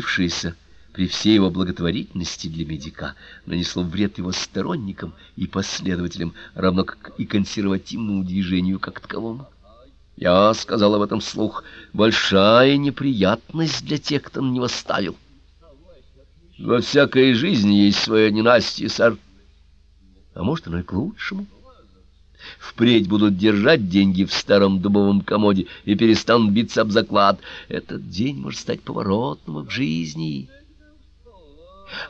случившееся при всей его благотворительности для медика нанесло вред его сторонникам и последователям, равно как и консервативному движению как таковому. Я сказал об этом слух. Большая неприятность для тех, кто на него ставил. Во всякой жизни есть свое ненастье, сэр. А может, оно и к лучшему. Впредь будут держать деньги в старом дубовом комоде и перестанут биться об заклад. Этот день может стать поворотным в жизни.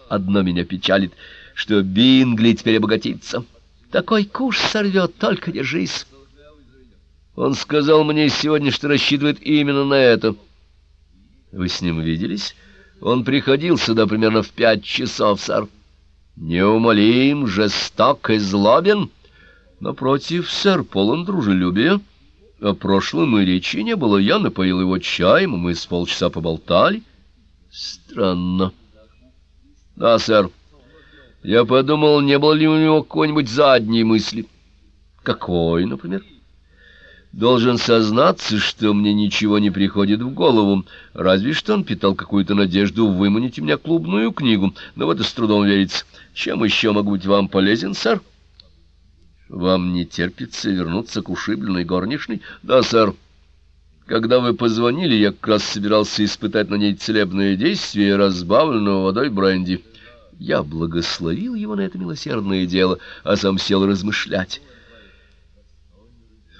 Одно меня печалит, что Бингли теперь обогатится. Такой куш сорвет, только держись. Он сказал мне сегодня, что рассчитывает именно на это. Вы с ним виделись? Он приходил сюда примерно в пять часов, сэр. Неумолим, жесток и злобен. Напротив, сэр, полон дружелюбия. О прошлом и речи не было. Я напоил его чаем, мы с полчаса поболтали. Странно. Да, сэр. Я подумал, не было ли у него какой-нибудь задней мысли. Какой, например? Должен сознаться, что мне ничего не приходит в голову, разве что он питал какую-то надежду выманить у меня клубную книгу, но в это с трудом верится. Чем еще могу быть вам полезен, сэр? Вам не терпится вернуться к ушибленной горничной? Да, сэр. Когда вы позвонили, я как раз собирался испытать на ней целебное действие разбавленного водой бренди. Я благословил его на это милосердное дело, а сам сел размышлять.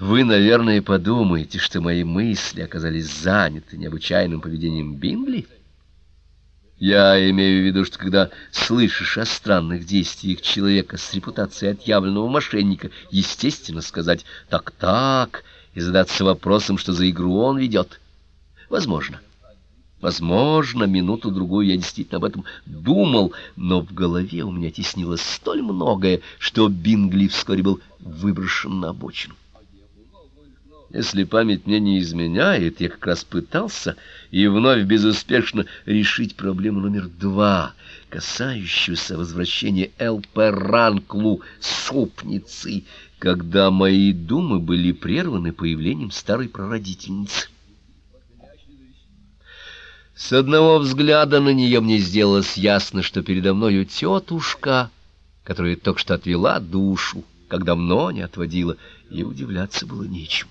Вы, наверное, подумаете, что мои мысли оказались заняты необычайным поведением Бингли? Я имею в виду, что когда слышишь о странных действиях человека с репутацией отъявленного мошенника, естественно сказать «так-так» и задаться вопросом, что за игру он ведет. Возможно. Возможно, минуту-другую я действительно об этом думал, но в голове у меня теснилось столь многое, что Бингли вскоре был выброшен на обочину. Если память мне не изменяет, я как раз пытался и вновь безуспешно решить проблему номер два, касающуюся возвращения ЛП Ранклу супницы, когда мои думы были прерваны появлением старой прародительницы. С одного взгляда на нее мне сделалось ясно, что передо мною тетушка, которая только что отвела душу, как давно не отводила, и удивляться было нечему.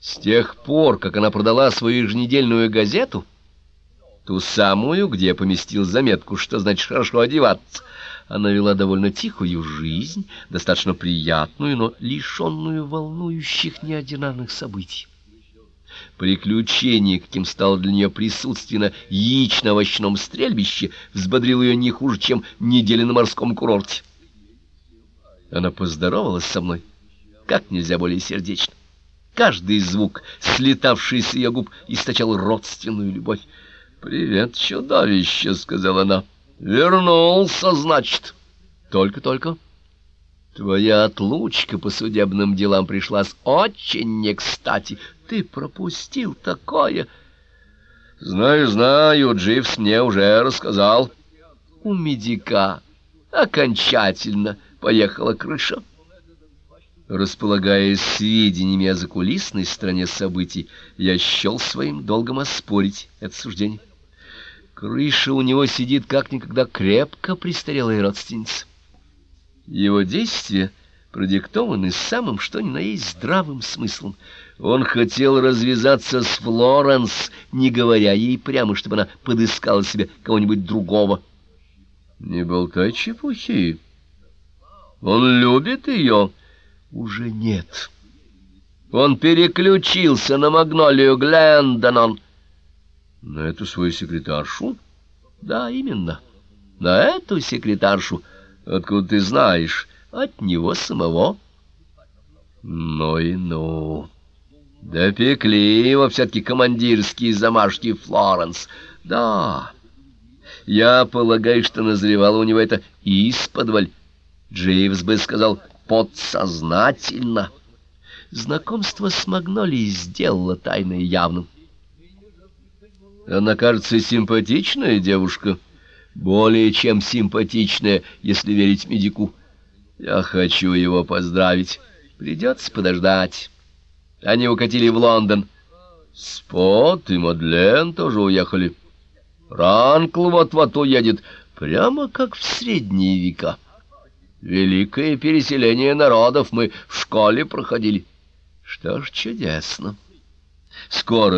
С тех пор, как она продала свою еженедельную газету, ту самую, где я поместил заметку, что значит хорошо одеваться, она вела довольно тихую жизнь, достаточно приятную, но лишенную волнующих неординарных событий. Приключение, каким стало для нее присутствие на яично-овощном стрельбище, взбодрило ее не хуже, чем неделя на морском курорте. Она поздоровалась со мной, как нельзя более сердечно. Каждый звук, слетавший с ее губ, источал родственную любовь. «Привет, чудовище!» — сказала она. «Вернулся, значит?» «Только-только». «Твоя отлучка по судебным делам пришлась очень не кстати. Ты пропустил такое!» «Знаю, знаю, Дживс мне уже рассказал». «У медика окончательно поехала крыша». Располагая сведениями о закулисной стороне событий, я счел своим долгом оспорить это суждение. Крыша у него сидит как никогда крепко престарелая родственница. Его действия продиктованы самым что ни на есть здравым смыслом. Он хотел развязаться с Флоренс, не говоря ей прямо, чтобы она подыскала себе кого-нибудь другого. Не болтай чепухи. Он любит ее, — уже нет. Он переключился на Магнолию Глендонон. На эту свою секретаршу? Да, именно. На эту секретаршу. Откуда ты знаешь? От него самого. Ну и ну. Допекли его все-таки командирские замашки Флоренс. Да, я полагаю, что назревало у него это исподволь. Джейвс бы сказал подсознательно. Знакомство с Магнолией сделало тайное явным. Она, кажется, симпатичная девушка, более чем симпатичная, если верить медику. Я хочу его поздравить. Придется подождать. Они укатили в Лондон. Спот и Мадлен тоже уехали. Ранкл вот-вот уедет, прямо как в средние века. Великое переселение народов мы в школе проходили. Что ж, чудесно. Скоро